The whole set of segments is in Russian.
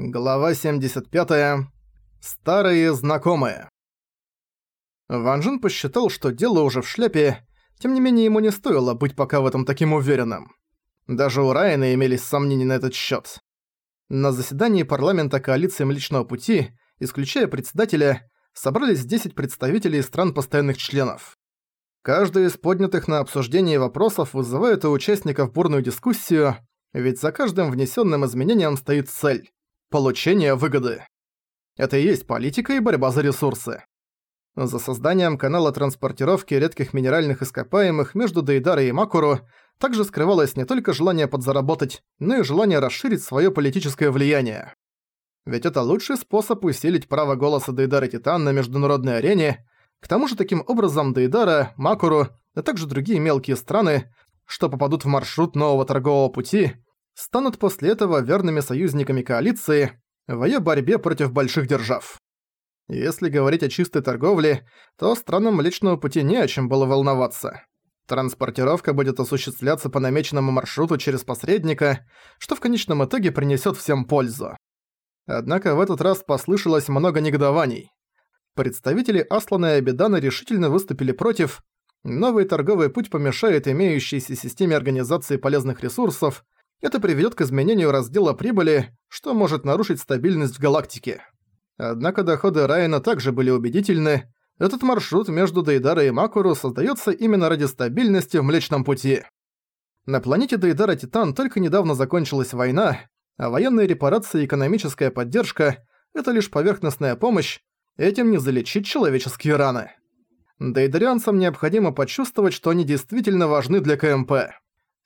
Глава 75. Старые знакомые. Ван Джен посчитал, что дело уже в шляпе, тем не менее ему не стоило быть пока в этом таким уверенным. Даже у Райана имелись сомнения на этот счет. На заседании парламента коалиции Млечного Пути, исключая председателя, собрались 10 представителей стран постоянных членов. Каждый из поднятых на обсуждение вопросов вызывает у участников бурную дискуссию, ведь за каждым внесенным изменением стоит цель Получение выгоды. Это и есть политика и борьба за ресурсы. За созданием канала транспортировки редких минеральных ископаемых между Дейдарой и Макуру также скрывалось не только желание подзаработать, но и желание расширить своё политическое влияние. Ведь это лучший способ усилить право голоса Дейдара Титан на международной арене, к тому же таким образом Дейдара, Макуру, а также другие мелкие страны, что попадут в маршрут нового торгового пути, станут после этого верными союзниками коалиции в её борьбе против больших держав. Если говорить о чистой торговле, то странам Млечного Пути не о чем было волноваться. Транспортировка будет осуществляться по намеченному маршруту через посредника, что в конечном итоге принесёт всем пользу. Однако в этот раз послышалось много негодований. Представители Аслана и Абидана решительно выступили против. Новый торговый путь помешает имеющейся системе организации полезных ресурсов, это приведёт к изменению раздела прибыли, что может нарушить стабильность в галактике. Однако доходы Райана также были убедительны. Этот маршрут между Дейдарой и Макуру создаётся именно ради стабильности в Млечном Пути. На планете Дейдара Титан только недавно закончилась война, а военные репарации и экономическая поддержка – это лишь поверхностная помощь, этим не залечить человеческие раны. Дейдарианцам необходимо почувствовать, что они действительно важны для КМП.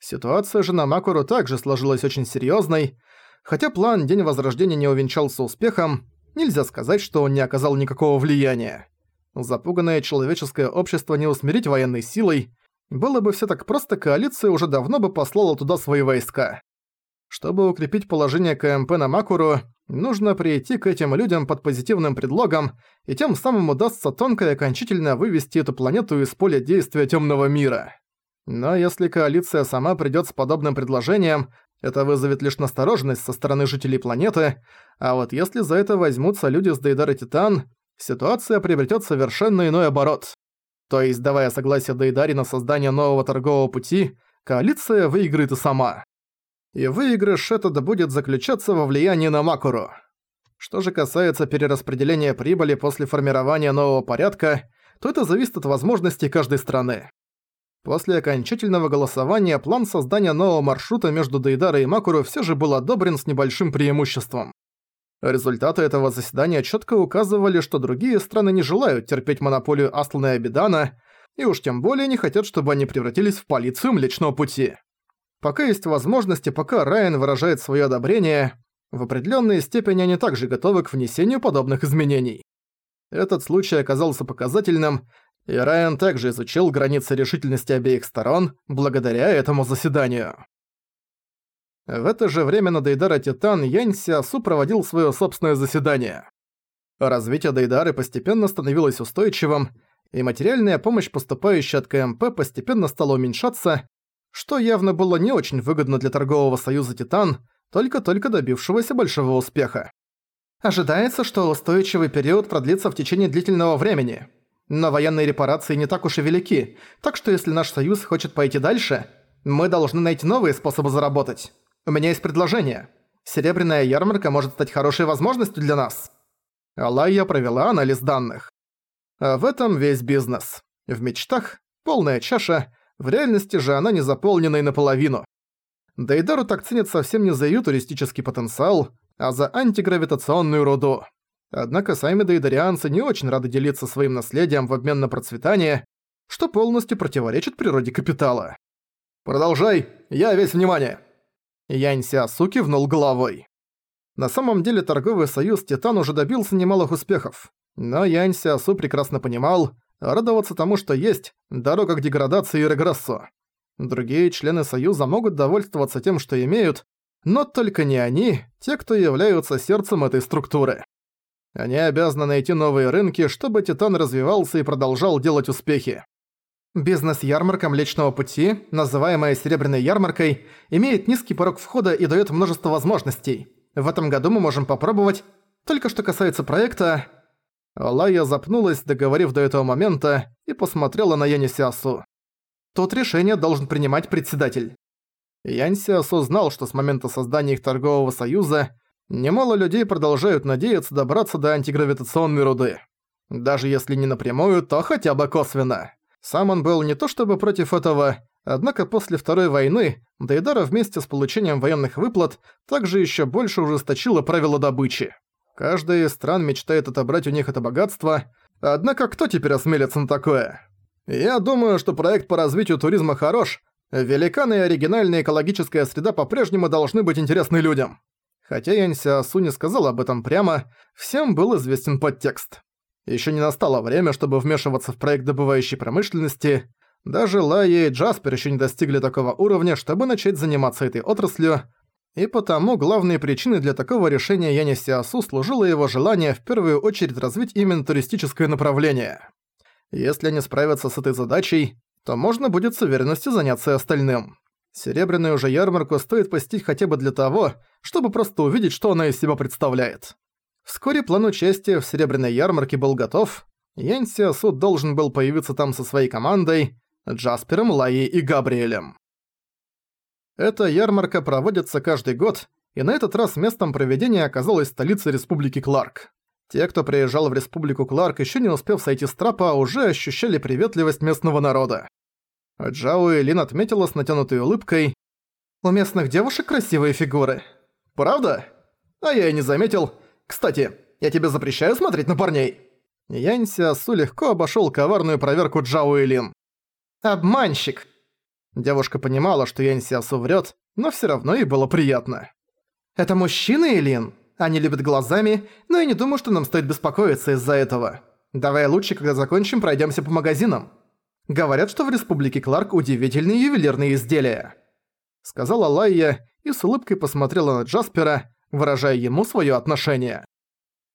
Ситуация же на Макуру также сложилась очень серьёзной. Хотя план День Возрождения не увенчался успехом, нельзя сказать, что он не оказал никакого влияния. Запуганное человеческое общество не усмирить военной силой. Было бы всё так просто, коалиция уже давно бы послала туда свои войска. Чтобы укрепить положение КМП на Макуру, нужно прийти к этим людям под позитивным предлогом, и тем самым удастся тонко и окончательно вывести эту планету из поля действия тёмного мира. Но если коалиция сама придёт с подобным предложением, это вызовет лишь настороженность со стороны жителей планеты, а вот если за это возьмутся люди с Дейдара Титан, ситуация приобретёт совершенно иной оборот. То есть, давая согласие Дейдари на создание нового торгового пути, коалиция выиграет и сама. И выигрыш этот будет заключаться во влиянии на Макуру. Что же касается перераспределения прибыли после формирования нового порядка, то это зависит от возможностей каждой страны. После окончательного голосования план создания нового маршрута между Дейдарой и Макуру все же был одобрен с небольшим преимуществом. Результаты этого заседания четко указывали, что другие страны не желают терпеть монополию Аслана и Абидана, и уж тем более не хотят, чтобы они превратились в полицию Млечного Пути. Пока есть возможности, пока Райан выражает свое одобрение, в определенной степени они также готовы к внесению подобных изменений. Этот случай оказался показательным, и Райан также изучил границы решительности обеих сторон благодаря этому заседанию. В это же время на Дейдара Титан Янь Сиасу проводил своё собственное заседание. Развитие Дейдары постепенно становилось устойчивым, и материальная помощь, поступающая от КМП, постепенно стала уменьшаться, что явно было не очень выгодно для торгового союза Титан, только-только добившегося большого успеха. Ожидается, что устойчивый период продлится в течение длительного времени – но военные репарации не так уж и велики, так что если наш союз хочет пойти дальше, мы должны найти новые способы заработать. У меня есть предложение. Серебряная ярмарка может стать хорошей возможностью для нас. Алайя провела анализ данных. А в этом весь бизнес. В мечтах полная чаша, в реальности же она не заполнена и наполовину. Дейдару так ценят совсем не за её туристический потенциал, а за антигравитационную руду. Однако сами дейдарианцы не очень рады делиться своим наследием в обмен на процветание, что полностью противоречит природе капитала. «Продолжай, я весь внимание!» Янь Сиасу кивнул головой. На самом деле торговый союз Титан уже добился немалых успехов, но Янь Сиасу прекрасно понимал, радоваться тому, что есть, дорога к деградации и регрессу. Другие члены союза могут довольствоваться тем, что имеют, но только не они, те, кто являются сердцем этой структуры. Они обязаны найти новые рынки, чтобы Титан развивался и продолжал делать успехи. Бизнес-ярмарка Млечного Пути, называемая Серебряной ярмаркой, имеет низкий порог входа и даёт множество возможностей. В этом году мы можем попробовать. Только что касается проекта...» Лая запнулась, договорив до этого момента, и посмотрела на Яни Сиасу. «Тут решение должен принимать председатель». Янь Сиасу знал, что с момента создания их торгового союза немало людей продолжают надеяться добраться до антигравитационной руды. Даже если не напрямую, то хотя бы косвенно. Сам он был не то чтобы против этого, однако после Второй войны Дейдара вместе с получением военных выплат также еще больше ужесточила правила добычи. Каждая из стран мечтает отобрать у них это богатство, однако кто теперь осмелится на такое? Я думаю, что проект по развитию туризма хорош, великаны и оригинальная экологическая среда по-прежнему должны быть интересны людям. Хотя Янься Асу не сказал об этом прямо, всем был известен подтекст. Еще не настало время, чтобы вмешиваться в проект добывающей промышленности. Даже Лайя и Джаспер еще не достигли такого уровня, чтобы начать заниматься этой отраслью, и потому главной причиной для такого решения Яни Сиасу служило его желание в первую очередь развить именно туристическое направление. Если они справятся с этой задачей, то можно будет с уверенностью заняться и остальным. Серебряную же ярмарку стоит посетить хотя бы для того, чтобы просто увидеть, что она из себя представляет. Вскоре план участия в Серебряной ярмарке был готов. Ян Сиасу должен был появиться там со своей командой, Джаспером, Лайей и Габриэлем. Эта ярмарка проводится каждый год, и на этот раз местом проведения оказалась столица Республики Кларк. Те, кто приезжал в Республику Кларк, еще не успев сойти с трапа, уже ощущали приветливость местного народа. Джао и Лин отметила с натянутой улыбкой. «У местных девушек красивые фигуры». «Правда? А я и не заметил. Кстати, я тебе запрещаю смотреть на парней». Янься Су легко обошёл коварную проверку Джао и Лин. «Обманщик!» Девушка понимала, что Янь Сиасу врет, но все равно ей было приятно. «Это мужчины, Элин? Они любят глазами, но я не думаю, что нам стоит беспокоиться из-за этого. Давай лучше, когда закончим, пройдемся по магазинам. Говорят, что в Республике Кларк удивительные ювелирные изделия». Сказала Лайя и с улыбкой посмотрела на Джаспера, выражая ему свое отношение.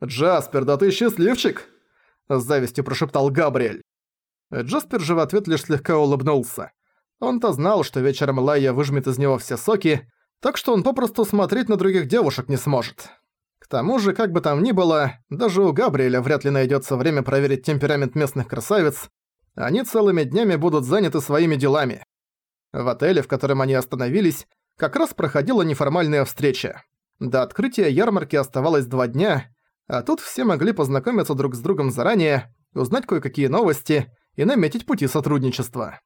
«Джаспер, да ты счастливчик!» С завистью прошептал Габриэль. Джаспер же в ответ лишь слегка улыбнулся. Он-то знал, что вечером Лайя выжмет из него все соки, так что он попросту смотреть на других девушек не сможет. К тому же, как бы там ни было, даже у Габриэля вряд ли найдется время проверить темперамент местных красавиц. Они целыми днями будут заняты своими делами. В отеле, в котором они остановились, как раз проходила неформальная встреча. До открытия ярмарки оставалось два дня, а тут все могли познакомиться друг с другом заранее, узнать кое-какие новости и наметить пути сотрудничества.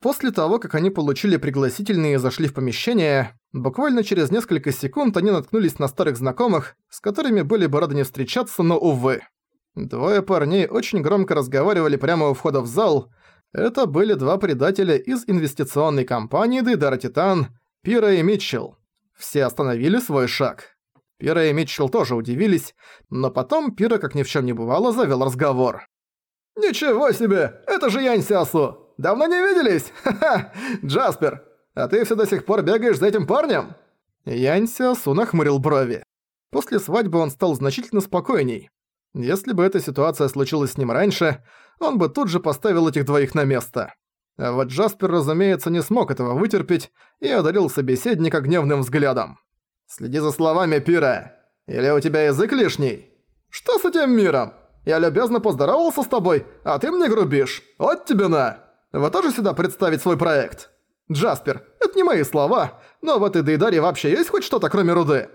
После того, как они получили пригласительные и зашли в помещение, буквально через несколько секунд они наткнулись на старых знакомых, с которыми были бы рады не встречаться, но увы. Двое парней очень громко разговаривали прямо у входа в зал. Это были два предателя из инвестиционной компании Дейдара Титан, Пира и Митчелл. Все остановили свой шаг. Пира и Митчелл тоже удивились, но потом Пира, как ни в чем не бывало, завел разговор. «Ничего себе! Это же Янь Сясу! Давно не виделись? Ха-ха! Джаспер, а ты все до сих пор бегаешь за этим парнем?» Янься Су нахмурил брови. После свадьбы он стал значительно спокойней. Если бы эта ситуация случилась с ним раньше, он бы тут же поставил этих двоих на место. А вот Джаспер, разумеется, не смог этого вытерпеть и одарил собеседника гневным взглядом. «Следи за словами, Пира. Или у тебя язык лишний? Что с этим миром? Я любезно поздоровался с тобой, а ты мне грубишь. Вот тебе на!» Вы тоже сюда представить свой проект? Джаспер, это не мои слова, но в этой Дейдаре вообще есть хоть что-то кроме руды?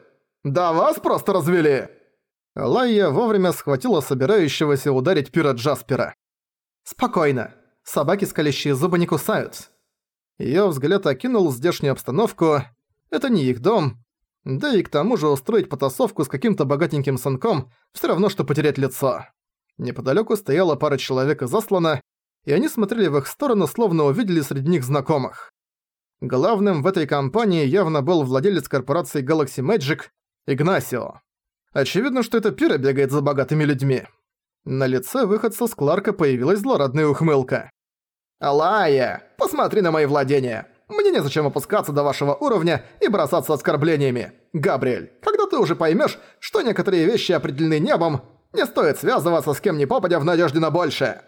Да вас просто развели!» Лайя вовремя схватила собирающегося ударить пира Джаспера. «Спокойно. Собаки, скалящие зубы, не кусают». Её взгляд окинул здешнюю обстановку. Это не их дом. Да и к тому же устроить потасовку с каким-то богатеньким сынком всё равно, что потерять лицо. Неподалёку стояла пара человек из Аслана, и они смотрели в их сторону, словно увидели среди них знакомых. Главным в этой компании явно был владелец корпорации Galaxy Magic Игнасио. Очевидно, что это Пира бегает за богатыми людьми. На лице выходца с Кларка появилась злорадная ухмылка. «Алая, посмотри на мои владения. Мне незачем опускаться до вашего уровня и бросаться оскорблениями. Габриэль, когда ты уже поймешь, что некоторые вещи определены небом, не стоит связываться с кем ни попадя в надежде на большее».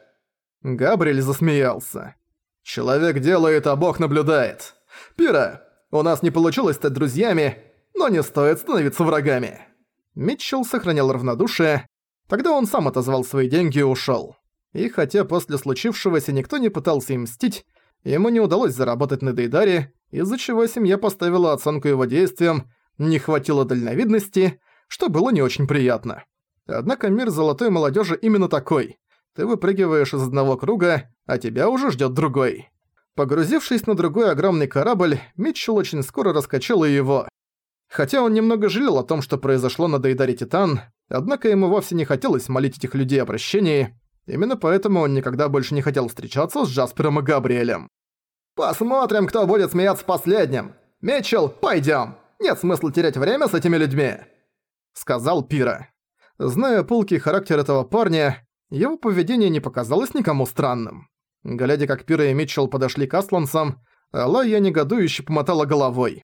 Габриэль засмеялся. «Человек делает, а Бог наблюдает. Пира, у нас не получилось стать друзьями. но не стоит становиться врагами». Митчелл сохранял равнодушие, тогда он сам отозвал свои деньги и ушёл. И хотя после случившегося никто не пытался им мстить, ему не удалось заработать на Дейдаре, из-за чего семья поставила оценку его действиям, не хватило дальновидности, что было не очень приятно. Однако мир золотой молодежи именно такой. Ты выпрыгиваешь из одного круга, а тебя уже ждет другой. Погрузившись на другой огромный корабль, Митчелл очень скоро раскачал его. Хотя он немного жалел о том, что произошло на Дейдаре Титан, однако ему вовсе не хотелось молить этих людей о прощении, именно поэтому он никогда больше не хотел встречаться с Джаспером и Габриэлем. «Посмотрим, кто будет смеяться последним! Митчелл, пойдём! Нет смысла терять время с этими людьми!» Сказал Пира. Зная пылкий характер этого парня, его поведение не показалось никому странным. Глядя, как Пира и Митчелл подошли к Аслансам, Алая негодующе помотала головой.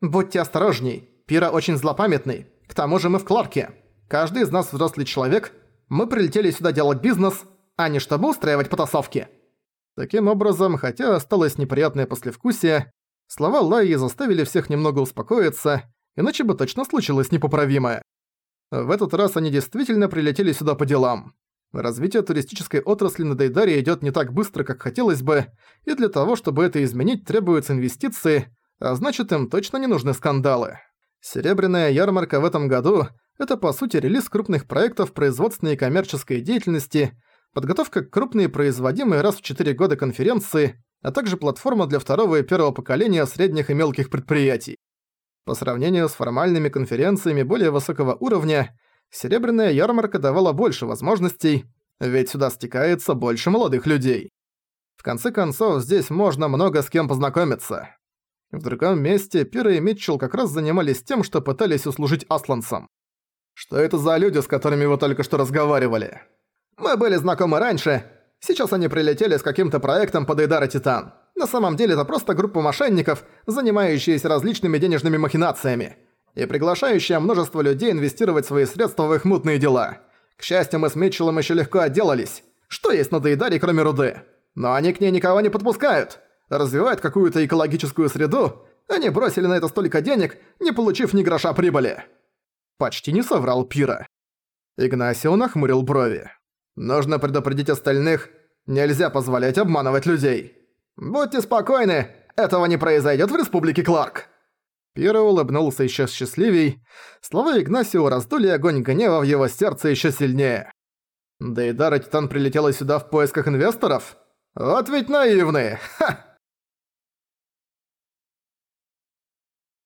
«Будьте осторожней, Пира очень злопамятный. К тому же мы в Кларке. Каждый из нас взрослый человек. Мы прилетели сюда делать бизнес, а не чтобы устраивать потасовки». Таким образом, хотя осталось неприятное послевкусие, слова Лайи заставили всех немного успокоиться, иначе бы точно случилось непоправимое. В этот раз они действительно прилетели сюда по делам. Развитие туристической отрасли на Дейдаре идёт не так быстро, как хотелось бы, и для того, чтобы это изменить, требуются инвестиции, а значит им точно не нужны скандалы. Серебряная ярмарка в этом году – это по сути релиз крупных проектов производственной и коммерческой деятельности, подготовка к крупной производимой раз в 4 года конференции, а также платформа для второго и первого поколения средних и мелких предприятий. По сравнению с формальными конференциями более высокого уровня – Серебряная ярмарка давала больше возможностей, ведь сюда стекается больше молодых людей. В конце концов, здесь можно много с кем познакомиться. В другом месте Пира и Митчелл как раз занимались тем, что пытались услужить асланцам. «Что это за люди, с которыми вы только что разговаривали?» «Мы были знакомы раньше. Сейчас они прилетели с каким-то проектом под Эйдара Титан. На самом деле это просто группа мошенников, занимающиеся различными денежными махинациями и приглашающая множество людей инвестировать свои средства в их мутные дела. К счастью, мы с Митчеллом еще легко отделались. Что есть на Дейдаре, кроме руды? Но они к ней никого не подпускают. Развивают какую-то экологическую среду. Они бросили на это столько денег, не получив ни гроша прибыли. Почти не соврал Пира. Игнасио нахмурил брови. Нужно предупредить остальных. Нельзя позволять обманывать людей. Будьте спокойны, этого не произойдет в Республике Кларк. Пиро улыбнулся еще счастливей. Слова Игнасио раздули огонь гнева в его сердце еще сильнее. Да и Дара Титан прилетела сюда в поисках инвесторов? Вот ведь наивные! Ха!